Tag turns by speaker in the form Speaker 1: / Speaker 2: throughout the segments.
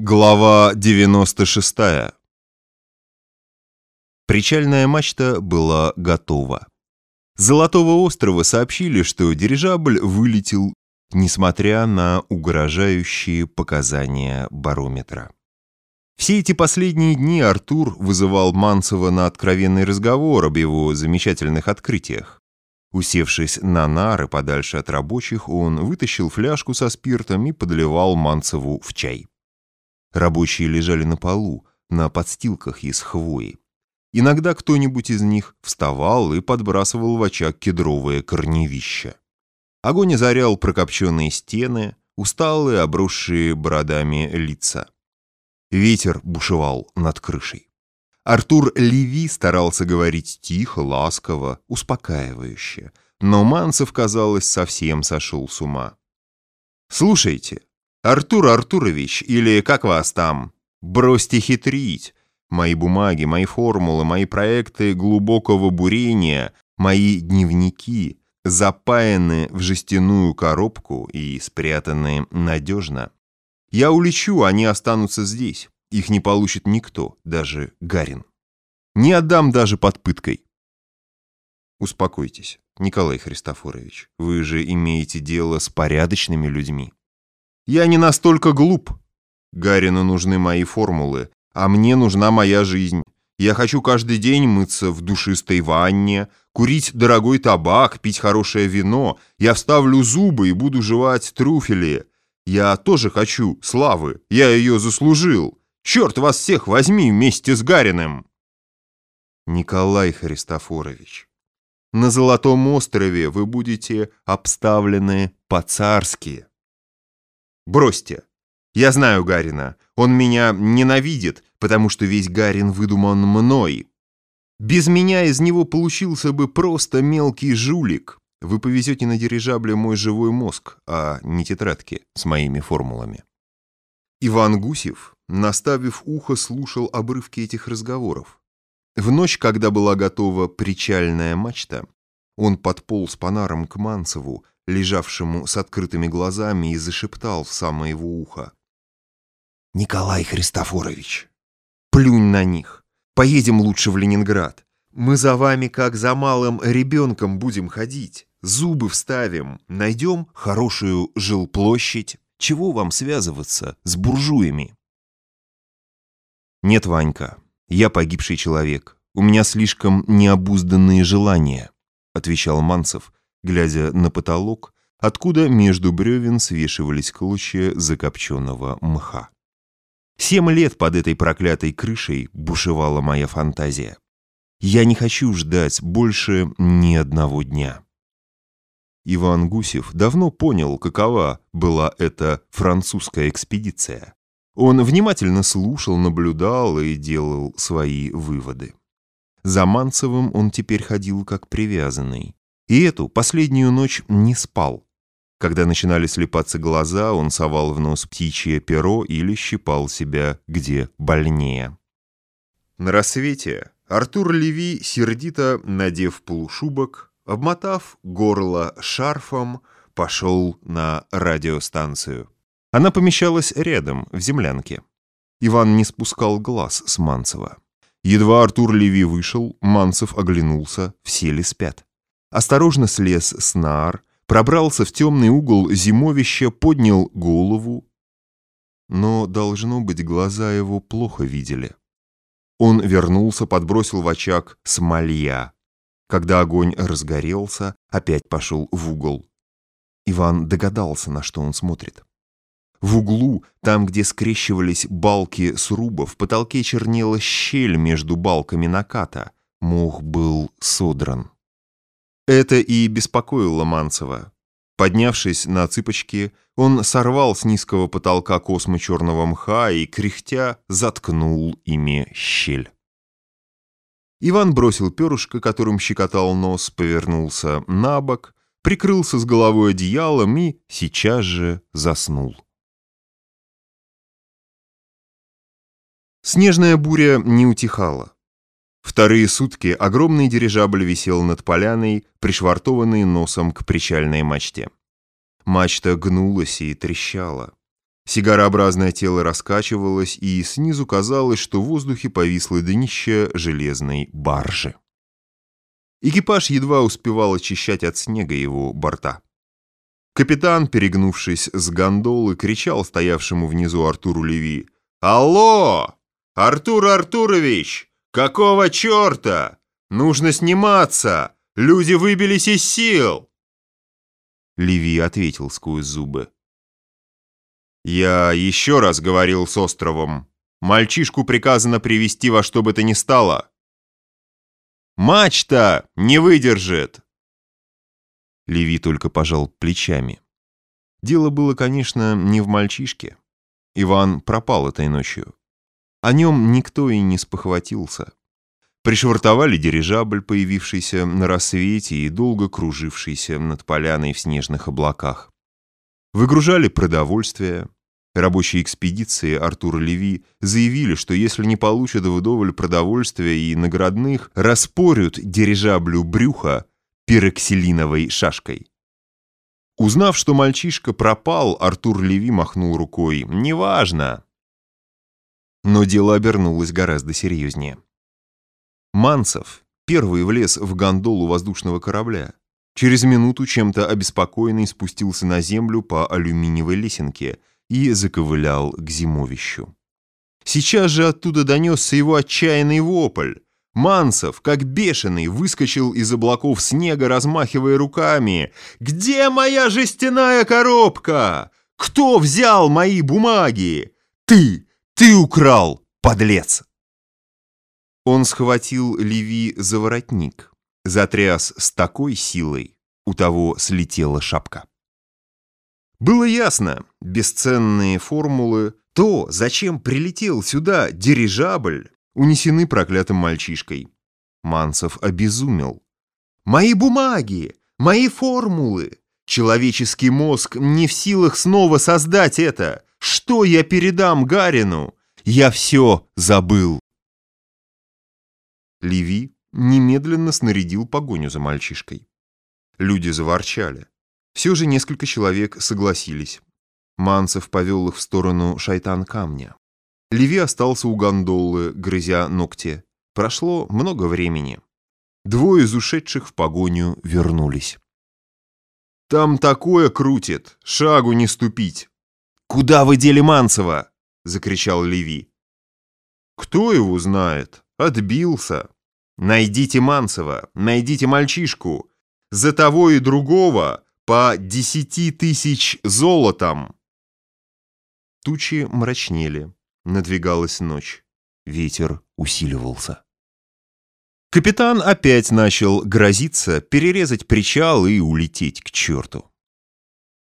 Speaker 1: Глава 96 Причальная мачта была готова. С Золотого острова сообщили, что дирижабль вылетел, несмотря на угрожающие показания барометра. Все эти последние дни Артур вызывал Манцева на откровенный разговор об его замечательных открытиях. Усевшись на нары подальше от рабочих, он вытащил фляжку со спиртом и подливал Манцеву в чай. Рабочие лежали на полу, на подстилках из хвои. Иногда кто-нибудь из них вставал и подбрасывал в очаг кедровое корневище. Огонь озарял прокопченные стены, усталые, обросшие бородами лица. Ветер бушевал над крышей. Артур Леви старался говорить тихо, ласково, успокаивающе, но Манцев, казалось, совсем сошел с ума. «Слушайте, «Артур Артурович, или как вас там? Бросьте хитрить. Мои бумаги, мои формулы, мои проекты глубокого бурения, мои дневники запаяны в жестяную коробку и спрятаны надежно. Я улечу, они останутся здесь. Их не получит никто, даже Гарин. Не отдам даже под пыткой. Успокойтесь, Николай Христофорович, вы же имеете дело с порядочными людьми. Я не настолько глуп. Гарину нужны мои формулы, а мне нужна моя жизнь. Я хочу каждый день мыться в душистой ванне, курить дорогой табак, пить хорошее вино. Я вставлю зубы и буду жевать трюфели. Я тоже хочу славы. Я ее заслужил. Черт вас всех возьми вместе с Гариным. Николай Христофорович, на Золотом острове вы будете обставлены по-царски. Бросьте. Я знаю Гарина. Он меня ненавидит, потому что весь Гарин выдуман мной. Без меня из него получился бы просто мелкий жулик. Вы повезете на дирижабле мой живой мозг, а не тетрадки с моими формулами. Иван Гусев, наставив ухо, слушал обрывки этих разговоров. В ночь, когда была готова причальная мачта, он подполз по нарам к Манцеву, лежавшему с открытыми глазами, и зашептал в самое его ухо. «Николай Христофорович, плюнь на них. Поедем лучше в Ленинград. Мы за вами, как за малым ребенком, будем ходить. Зубы вставим, найдем хорошую жилплощадь. Чего вам связываться с буржуями?» «Нет, Ванька, я погибший человек. У меня слишком необузданные желания», — отвечал Манцев, глядя на потолок, откуда между бревен свешивались клочья закопченного мха. Семь лет под этой проклятой крышей бушевала моя фантазия. Я не хочу ждать больше ни одного дня. Иван Гусев давно понял, какова была эта французская экспедиция. Он внимательно слушал, наблюдал и делал свои выводы. За Манцевым он теперь ходил как привязанный. И эту последнюю ночь не спал. Когда начинали слепаться глаза, он совал в нос птичье перо или щипал себя где больнее. На рассвете Артур Леви, сердито надев полушубок, обмотав горло шарфом, пошел на радиостанцию. Она помещалась рядом, в землянке. Иван не спускал глаз с Манцева. Едва Артур Леви вышел, Манцев оглянулся, все ли спят осторожно слез с нар, пробрался в темный угол зимовища, поднял голову. Но, должно быть, глаза его плохо видели. Он вернулся, подбросил в очаг смолья. Когда огонь разгорелся, опять пошел в угол. Иван догадался, на что он смотрит. В углу, там, где скрещивались балки сруба, в потолке чернела щель между балками наката. Мох был содран. Это и беспокоило Манцева. Поднявшись на цыпочки, он сорвал с низкого потолка космы черного мха и, кряхтя, заткнул ими щель. Иван бросил перышко, которым щекотал нос, повернулся на бок, прикрылся с головой одеялом и сейчас же заснул. Снежная буря не утихала. Вторые сутки огромный дирижабль висел над поляной, пришвартованный носом к причальной мачте. Мачта гнулась и трещала. Сигарообразное тело раскачивалось, и снизу казалось, что в воздухе повисло днище железной баржи. Экипаж едва успевал очищать от снега его борта. Капитан, перегнувшись с гондолы, кричал стоявшему внизу Артуру Леви. «Алло! Артур Артурович! Какого черта? Нужно сниматься! Люди выбились из сил!» Леви ответил сквозь зубы. «Я еще раз говорил с островом. Мальчишку приказано привести во что бы то ни стало. Мачта не выдержит!» Леви только пожал плечами. Дело было, конечно, не в мальчишке. Иван пропал этой ночью. О нем никто и не спохватился. Пришвартовали дирижабль, появившийся на рассвете и долго кружившийся над поляной в снежных облаках. Выгружали продовольствие, Рабочие экспедиции Артура Леви заявили, что если не получат вдоволь продовольствия и наградных, распорют дирижаблю брюха пироксилиновой шашкой. Узнав, что мальчишка пропал, Артур Леви махнул рукой. «Неважно». Но дело обернулось гораздо серьезнее. Манцев первый влез в гондолу воздушного корабля. Через минуту чем-то обеспокоенный спустился на землю по алюминиевой лесенке – и заковылял к зимовищу. Сейчас же оттуда донесся его отчаянный вопль. Манцев, как бешеный, выскочил из облаков снега, размахивая руками. «Где моя жестяная коробка? Кто взял мои бумаги? Ты! Ты украл, подлец!» Он схватил Леви за воротник, затряс с такой силой, у того слетела шапка. Было ясно, бесценные формулы, то, зачем прилетел сюда дирижабль, унесены проклятым мальчишкой. Манцев обезумел. «Мои бумаги! Мои формулы! Человеческий мозг не в силах снова создать это! Что я передам Гарину? Я все забыл!» Леви немедленно снарядил погоню за мальчишкой. Люди заворчали. Все же несколько человек согласились. Манцев повел их в сторону шайтан-камня. Леви остался у гондолы, грызя ногти. Прошло много времени. Двое из ушедших в погоню вернулись. «Там такое крутит! Шагу не ступить!» «Куда вы дели Манцева?» — закричал Леви. «Кто его знает? Отбился. Найдите Манцева, найдите мальчишку. За того и другого по десяти тысяч золотом!» Тучи мрачнели, надвигалась ночь, ветер усиливался. Капитан опять начал грозиться перерезать причал и улететь к черту.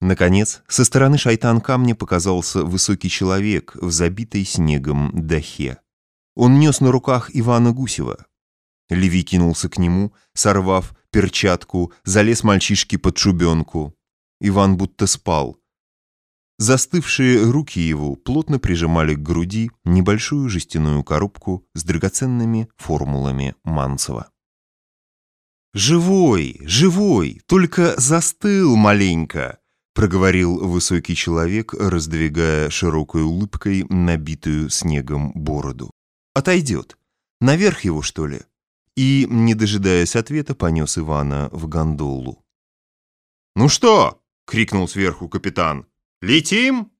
Speaker 1: Наконец, со стороны шайтан-камня показался высокий человек в забитой снегом дахе. Он нес на руках Ивана Гусева. Леви кинулся к нему, сорвав перчатку, залез мальчишке под шубенку. Иван будто спал. Застывшие руки его плотно прижимали к груди небольшую жестяную коробку с драгоценными формулами Манцева. «Живой, живой, только застыл маленько», — проговорил высокий человек, раздвигая широкой улыбкой набитую снегом бороду. «Отойдет. Наверх его, что ли?» и, не дожидаясь ответа, понес Ивана в гондолу. «Ну что?» — крикнул сверху капитан. «Летим?»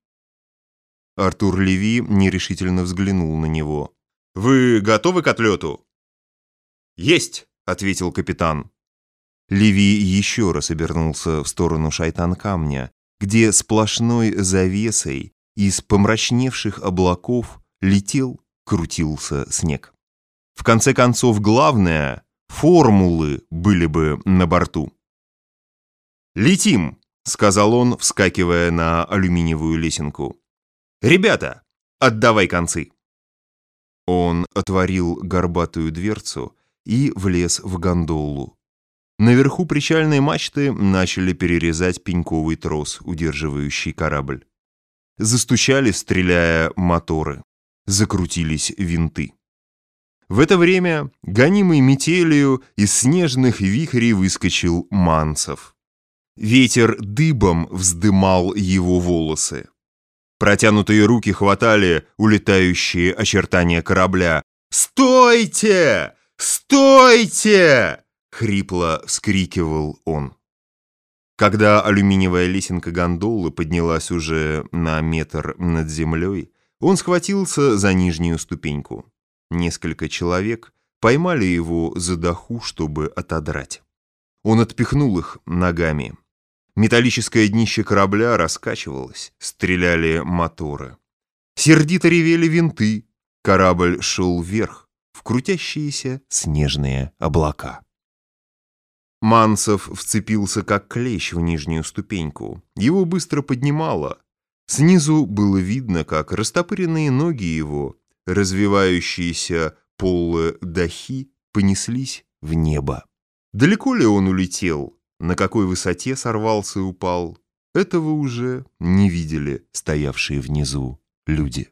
Speaker 1: Артур Леви нерешительно взглянул на него. «Вы готовы к отлету?» «Есть!» — ответил капитан. Леви еще раз обернулся в сторону шайтан-камня, где сплошной завесой из помрачневших облаков летел, крутился снег. В конце концов, главное — формулы были бы на борту. «Летим!» — сказал он, вскакивая на алюминиевую лесенку. «Ребята, отдавай концы!» Он отворил горбатую дверцу и влез в гондолу. Наверху причальной мачты начали перерезать пеньковый трос, удерживающий корабль. Застучали, стреляя, моторы. Закрутились винты. В это время, гонимый метелью, из снежных вихрей выскочил Манцев. Ветер дыбом вздымал его волосы. Протянутые руки хватали улетающие очертания корабля. «Стойте! Стойте!» — хрипло вскрикивал он. Когда алюминиевая лесенка гондолы поднялась уже на метр над землей, он схватился за нижнюю ступеньку. Несколько человек поймали его за доху, чтобы отодрать. Он отпихнул их ногами. Металлическое днище корабля раскачивалось, стреляли моторы. Сердито ревели винты, корабль шел вверх, в крутящиеся снежные облака. Манцев вцепился как клещ в нижнюю ступеньку. Его быстро поднимало. Снизу было видно, как растопыренные ноги его, развивающиеся полы дахи, понеслись в небо. Далеко ли он улетел? На какой высоте сорвался и упал? Этого уже не видели стоявшие внизу люди.